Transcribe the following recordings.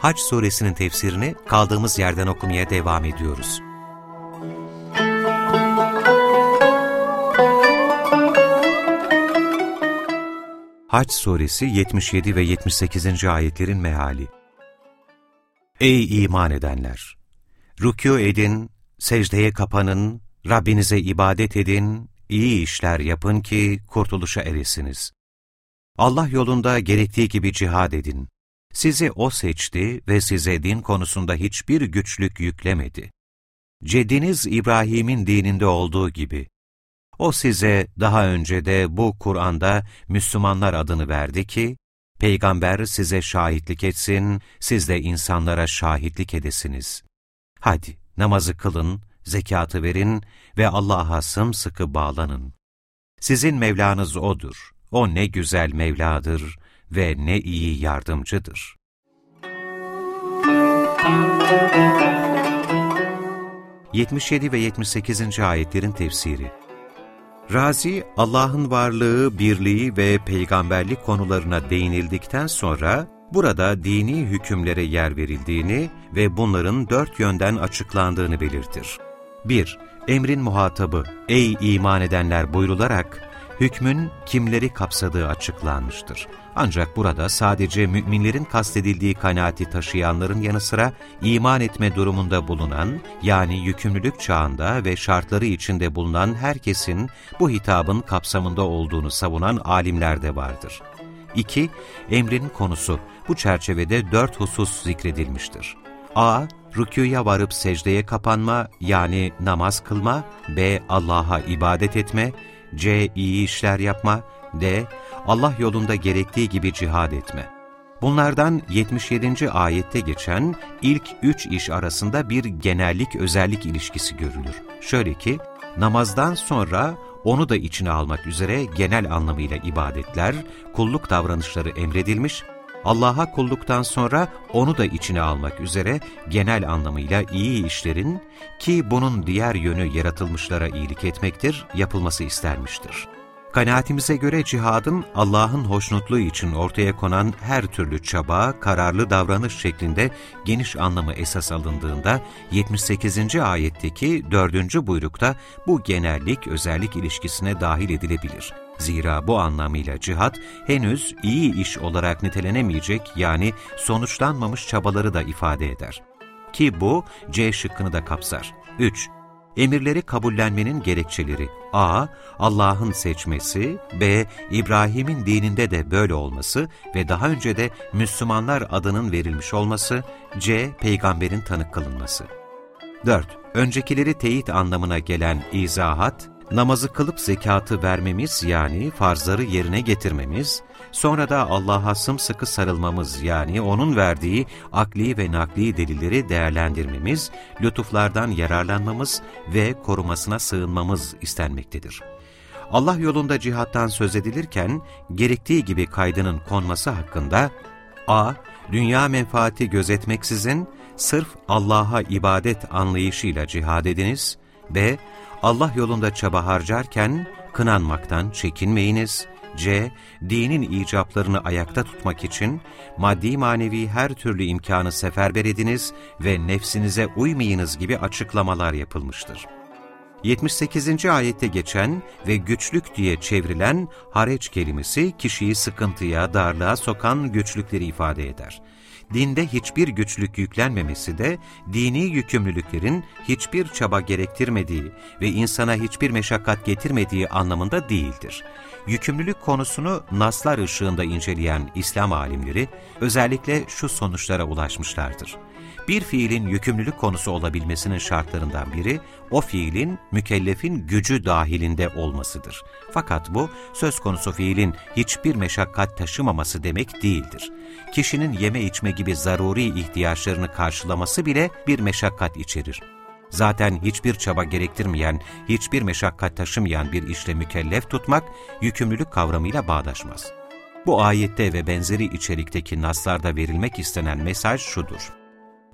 Haç suresinin tefsirini kaldığımız yerden okumaya devam ediyoruz. Haç suresi 77 ve 78. ayetlerin meali Ey iman edenler! Rükû edin, secdeye kapanın, Rabbinize ibadet edin, iyi işler yapın ki kurtuluşa eresiniz. Allah yolunda gerektiği gibi cihad edin. Sizi O seçti ve size din konusunda hiçbir güçlük yüklemedi. Ceddiniz İbrahim'in dininde olduğu gibi. O size daha önce de bu Kur'an'da Müslümanlar adını verdi ki, Peygamber size şahitlik etsin, siz de insanlara şahitlik edesiniz. Hadi namazı kılın, zekatı verin ve Allah'a sımsıkı bağlanın. Sizin Mevlanız O'dur. O ne güzel Mevladır ve ne iyi yardımcıdır. Yetmiş ve 78. ayetlerin tefsiri Razi, Allah'ın varlığı, birliği ve peygamberlik konularına değinildikten sonra, burada dini hükümlere yer verildiğini ve bunların dört yönden açıklandığını belirtir. 1. Emrin muhatabı, ey iman edenler buyrularak, hükmün kimleri kapsadığı açıklanmıştır. Ancak burada sadece müminlerin kastedildiği kanaati taşıyanların yanı sıra iman etme durumunda bulunan, yani yükümlülük çağında ve şartları içinde bulunan herkesin bu hitabın kapsamında olduğunu savunan alimler de vardır. 2. Emrin konusu bu çerçevede dört husus zikredilmiştir. A rükûya varıp secdeye kapanma yani namaz kılma, b. Allah'a ibadet etme, c. iyi işler yapma, d. Allah yolunda gerektiği gibi cihad etme. Bunlardan 77. ayette geçen ilk üç iş arasında bir genellik özellik ilişkisi görülür. Şöyle ki, namazdan sonra onu da içine almak üzere genel anlamıyla ibadetler, kulluk davranışları emredilmiş Allah'a kulluktan sonra onu da içine almak üzere genel anlamıyla iyi işlerin ki bunun diğer yönü yaratılmışlara iyilik etmektir, yapılması istenmiştir. Kanaatimize göre cihadın Allah'ın hoşnutluğu için ortaya konan her türlü çaba, kararlı davranış şeklinde geniş anlamı esas alındığında 78. ayetteki 4. buyrukta bu genellik özellik ilişkisine dahil edilebilir. Zira bu anlamıyla cihat henüz iyi iş olarak nitelenemeyecek yani sonuçlanmamış çabaları da ifade eder. Ki bu C şıkkını da kapsar. 3. Emirleri kabullenmenin gerekçeleri A. Allah'ın seçmesi B. İbrahim'in dininde de böyle olması ve daha önce de Müslümanlar adının verilmiş olması C. Peygamberin tanık kılınması 4. Öncekileri teyit anlamına gelen izahat namazı kılıp zekatı vermemiz yani farzları yerine getirmemiz, sonra da Allah'a sımsıkı sarılmamız yani O'nun verdiği akli ve nakli delilleri değerlendirmemiz, lütuflardan yararlanmamız ve korumasına sığınmamız istenmektedir. Allah yolunda cihattan söz edilirken, gerektiği gibi kaydının konması hakkında, a. Dünya menfaati gözetmeksizin, sırf Allah'a ibadet anlayışıyla cihad ediniz, b. Allah yolunda çaba harcarken kınanmaktan çekinmeyiniz. C. Dinin icaplarını ayakta tutmak için maddi manevi her türlü imkanı seferber ediniz ve nefsinize uymayınız gibi açıklamalar yapılmıştır. 78. ayette geçen ve güçlük diye çevrilen hareç kelimesi kişiyi sıkıntıya, darlığa sokan güçlükleri ifade eder dinde hiçbir güçlük yüklenmemesi de dini yükümlülüklerin hiçbir çaba gerektirmediği ve insana hiçbir meşakkat getirmediği anlamında değildir. Yükümlülük konusunu naslar ışığında inceleyen İslam alimleri özellikle şu sonuçlara ulaşmışlardır. bir fiilin yükümlülük konusu olabilmesinin şartlarından biri, o fiilin mükellefin gücü dahilinde olmasıdır. Fakat bu, söz konusu fiilin hiçbir meşakkat taşımaması demek değildir. Kişinin yeme içme gibi zaruri ihtiyaçlarını karşılaması bile bir meşakkat içerir. Zaten hiçbir çaba gerektirmeyen, hiçbir meşakkat taşımayan bir işle mükellef tutmak, yükümlülük kavramıyla bağdaşmaz. Bu ayette ve benzeri içerikteki naslarda verilmek istenen mesaj şudur.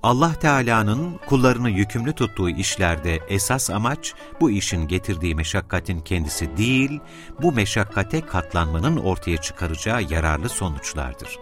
Allah Teala'nın kullarını yükümlü tuttuğu işlerde esas amaç bu işin getirdiği meşakkatin kendisi değil, bu meşakkate katlanmanın ortaya çıkaracağı yararlı sonuçlardır.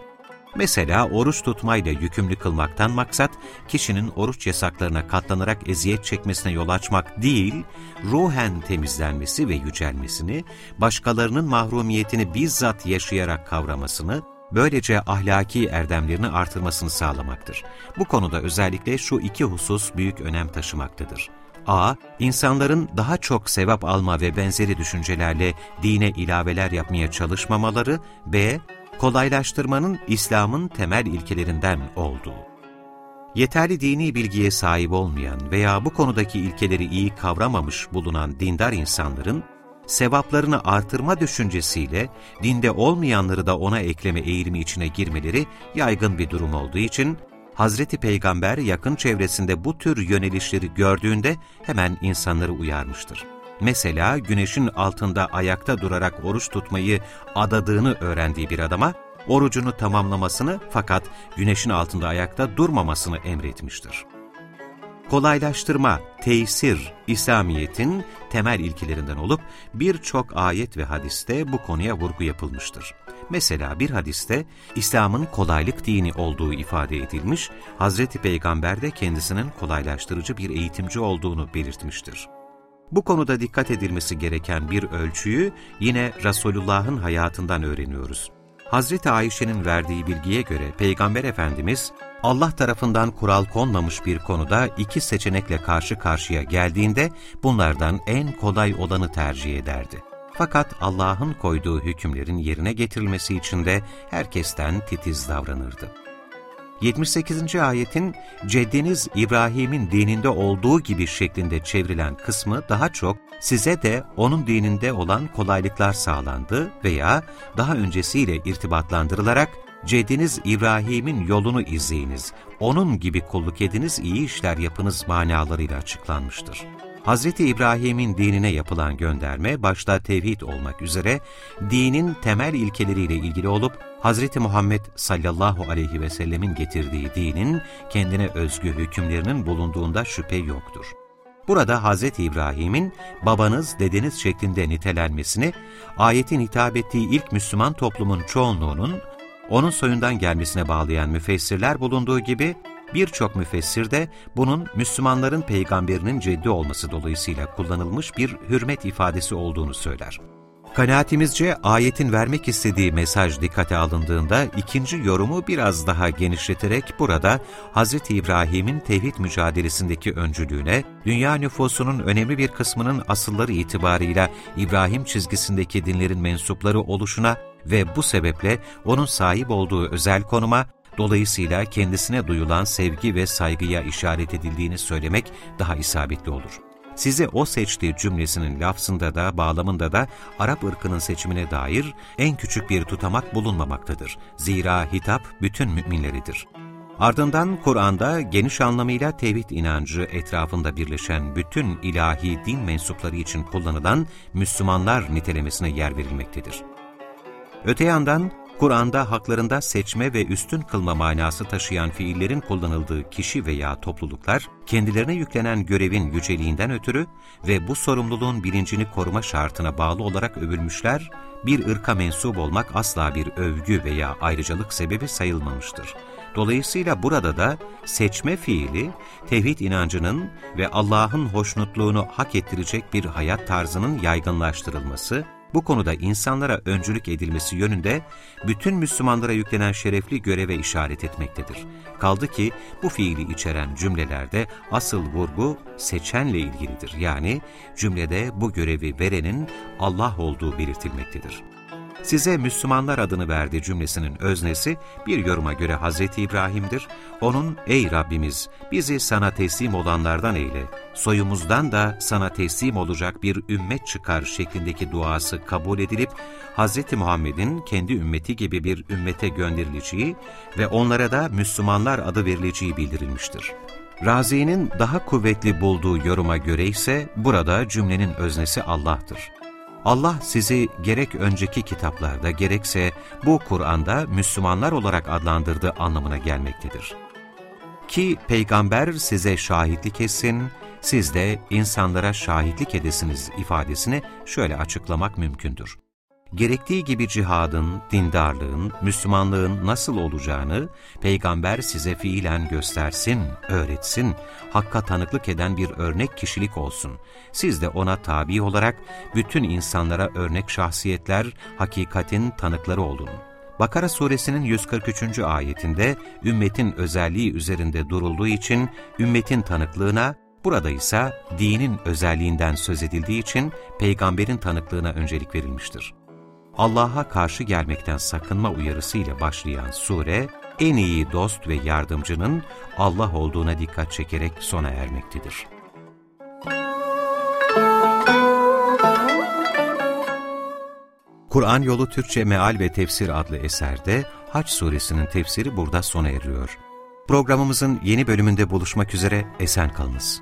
Mesela oruç tutmayla yükümlü kılmaktan maksat, kişinin oruç yasaklarına katlanarak eziyet çekmesine yol açmak değil, ruhen temizlenmesi ve yücelmesini, başkalarının mahrumiyetini bizzat yaşayarak kavramasını, böylece ahlaki erdemlerini artırmasını sağlamaktır. Bu konuda özellikle şu iki husus büyük önem taşımaktadır. A. İnsanların daha çok sevap alma ve benzeri düşüncelerle dine ilaveler yapmaya çalışmamaları. B kolaylaştırmanın İslam'ın temel ilkelerinden olduğu. Yeterli dini bilgiye sahip olmayan veya bu konudaki ilkeleri iyi kavramamış bulunan dindar insanların, sevaplarını artırma düşüncesiyle dinde olmayanları da ona ekleme eğilimi içine girmeleri yaygın bir durum olduğu için, Hazreti Peygamber yakın çevresinde bu tür yönelişleri gördüğünde hemen insanları uyarmıştır. Mesela güneşin altında ayakta durarak oruç tutmayı adadığını öğrendiği bir adama, orucunu tamamlamasını fakat güneşin altında ayakta durmamasını emretmiştir. Kolaylaştırma, tesir, İslamiyet'in temel ilkelerinden olup birçok ayet ve hadiste bu konuya vurgu yapılmıştır. Mesela bir hadiste İslam'ın kolaylık dini olduğu ifade edilmiş, Hazreti Peygamber de kendisinin kolaylaştırıcı bir eğitimci olduğunu belirtmiştir. Bu konuda dikkat edilmesi gereken bir ölçüyü yine Resulullah'ın hayatından öğreniyoruz. Hazreti Ayşe'nin verdiği bilgiye göre Peygamber Efendimiz, Allah tarafından kural konmamış bir konuda iki seçenekle karşı karşıya geldiğinde bunlardan en kolay olanı tercih ederdi. Fakat Allah'ın koyduğu hükümlerin yerine getirilmesi için de herkesten titiz davranırdı. 78. ayetin ceddiniz İbrahim'in dininde olduğu gibi şeklinde çevrilen kısmı daha çok size de onun dininde olan kolaylıklar sağlandı veya daha öncesiyle irtibatlandırılarak ceddiniz İbrahim'in yolunu izleyiniz, onun gibi kulluk ediniz, iyi işler yapınız manalarıyla açıklanmıştır. Hz. İbrahim'in dinine yapılan gönderme başta tevhid olmak üzere dinin temel ilkeleriyle ilgili olup Hz. Muhammed sallallahu aleyhi ve sellemin getirdiği dinin kendine özgü hükümlerinin bulunduğunda şüphe yoktur. Burada Hz. İbrahim'in babanız, dedeniz şeklinde nitelenmesini, ayetin hitap ettiği ilk Müslüman toplumun çoğunluğunun onun soyundan gelmesine bağlayan müfessirler bulunduğu gibi Birçok müfessir de bunun Müslümanların peygamberinin ceddi olması dolayısıyla kullanılmış bir hürmet ifadesi olduğunu söyler. Kanaatimizce ayetin vermek istediği mesaj dikkate alındığında ikinci yorumu biraz daha genişleterek burada Hz. İbrahim'in tevhid mücadelesindeki öncülüğüne, dünya nüfusunun önemli bir kısmının asılları itibarıyla İbrahim çizgisindeki dinlerin mensupları oluşuna ve bu sebeple onun sahip olduğu özel konuma Dolayısıyla kendisine duyulan sevgi ve saygıya işaret edildiğini söylemek daha isabetli olur. Size o seçtiği cümlesinin lafzında da bağlamında da Arap ırkının seçimine dair en küçük bir tutamak bulunmamaktadır. Zira hitap bütün müminleridir. Ardından Kur'an'da geniş anlamıyla tevhid inancı etrafında birleşen bütün ilahi din mensupları için kullanılan Müslümanlar nitelemesine yer verilmektedir. Öte yandan Kur'an'da haklarında seçme ve üstün kılma manası taşıyan fiillerin kullanıldığı kişi veya topluluklar, kendilerine yüklenen görevin yüceliğinden ötürü ve bu sorumluluğun bilincini koruma şartına bağlı olarak övülmüşler, bir ırka mensup olmak asla bir övgü veya ayrıcalık sebebi sayılmamıştır. Dolayısıyla burada da seçme fiili, tevhid inancının ve Allah'ın hoşnutluğunu hak ettirecek bir hayat tarzının yaygınlaştırılması, bu konuda insanlara öncülük edilmesi yönünde bütün Müslümanlara yüklenen şerefli göreve işaret etmektedir. Kaldı ki bu fiili içeren cümlelerde asıl vurgu seçenle ilgilidir. Yani cümlede bu görevi verenin Allah olduğu belirtilmektedir. Size Müslümanlar adını verdi cümlesinin öznesi bir yoruma göre Hazreti İbrahim'dir. Onun ey Rabbimiz bizi sana teslim olanlardan eyle, soyumuzdan da sana teslim olacak bir ümmet çıkar şeklindeki duası kabul edilip Hazreti Muhammed'in kendi ümmeti gibi bir ümmete gönderileceği ve onlara da Müslümanlar adı verileceği bildirilmiştir. Razi'nin daha kuvvetli bulduğu yoruma göre ise burada cümlenin öznesi Allah'tır. Allah sizi gerek önceki kitaplarda gerekse bu Kur'an'da Müslümanlar olarak adlandırdığı anlamına gelmektedir. Ki peygamber size şahitlik etsin, siz de insanlara şahitlik edesiniz ifadesini şöyle açıklamak mümkündür gerektiği gibi cihadın, dindarlığın, Müslümanlığın nasıl olacağını Peygamber size fiilen göstersin, öğretsin, hakka tanıklık eden bir örnek kişilik olsun. Siz de ona tabi olarak bütün insanlara örnek şahsiyetler, hakikatin tanıkları olun. Bakara suresinin 143. ayetinde ümmetin özelliği üzerinde durulduğu için ümmetin tanıklığına, burada ise dinin özelliğinden söz edildiği için peygamberin tanıklığına öncelik verilmiştir. Allah'a karşı gelmekten sakınma uyarısıyla başlayan sure, en iyi dost ve yardımcının Allah olduğuna dikkat çekerek sona ermektedir. Kur'an Yolu Türkçe Meal ve Tefsir adlı eserde Haç suresinin tefsiri burada sona eriyor. Programımızın yeni bölümünde buluşmak üzere esen kalınız.